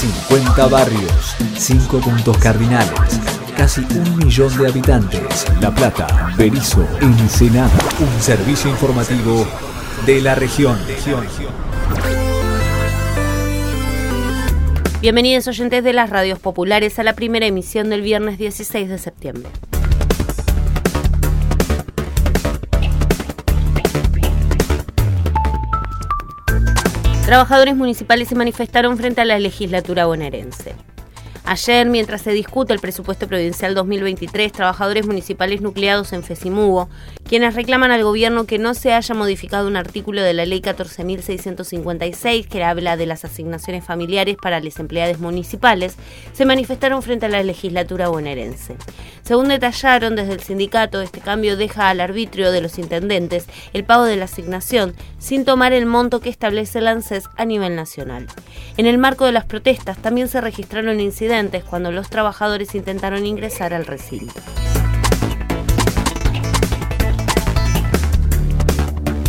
50 barrios, 5 puntos cardinales, casi un millón de habitantes. La Plata, Berizo, Ensenada. Un servicio informativo de la región. Bienvenidos oyentes de las radios populares a la primera emisión del viernes 16 de septiembre. Trabajadores municipales se manifestaron frente a la legislatura bonaerense. Ayer, mientras se discute el presupuesto provincial 2023, trabajadores municipales nucleados en Fesimugo, quienes reclaman al gobierno que no se haya modificado un artículo de la ley 14.656 que habla de las asignaciones familiares para los empleados municipales, se manifestaron frente a la legislatura bonaerense. Según detallaron desde el sindicato, este cambio deja al arbitrio de los intendentes el pago de la asignación sin tomar el monto que establece el ANSES a nivel nacional. En el marco de las protestas también se registraron incidentes cuando los trabajadores intentaron ingresar al recinto.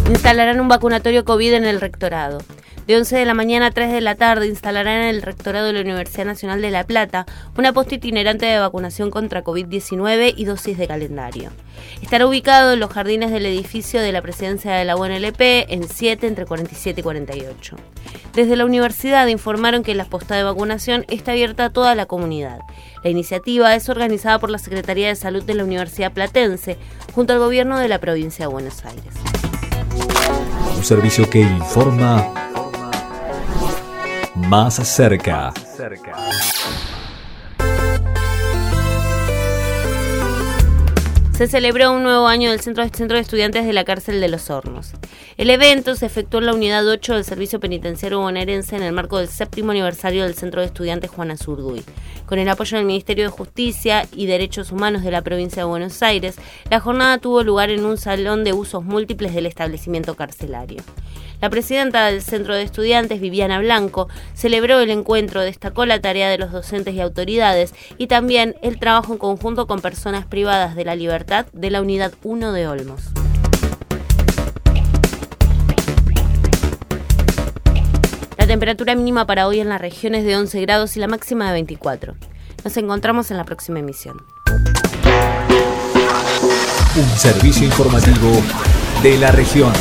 Instalarán un vacunatorio COVID en el rectorado. De 11 de la mañana a 3 de la tarde instalarán en el rectorado de la Universidad Nacional de La Plata una posta itinerante de vacunación contra COVID-19 y dosis de calendario. Estará ubicado en los jardines del edificio de la presidencia de la UNLP en 7 entre 47 y 48. Desde la universidad informaron que la posta de vacunación está abierta a toda la comunidad. La iniciativa es organizada por la Secretaría de Salud de la Universidad Platense junto al gobierno de la provincia de Buenos Aires. Un servicio que informa más cerca. se celebró un nuevo año del Centro, Centro de Estudiantes de la Cárcel de los Hornos. El evento se efectuó en la Unidad 8 del Servicio Penitenciario Bonaerense en el marco del séptimo aniversario del Centro de Estudiantes Juana Zurduy. Con el apoyo del Ministerio de Justicia y Derechos Humanos de la provincia de Buenos Aires, la jornada tuvo lugar en un salón de usos múltiples del establecimiento carcelario. La presidenta del Centro de Estudiantes, Viviana Blanco, celebró el encuentro, destacó la tarea de los docentes y autoridades y también el trabajo en conjunto con personas privadas de la libertad de la Unidad 1 de Olmos. La temperatura mínima para hoy en la región es de 11 grados y la máxima de 24. Nos encontramos en la próxima emisión. Un servicio informativo de la región.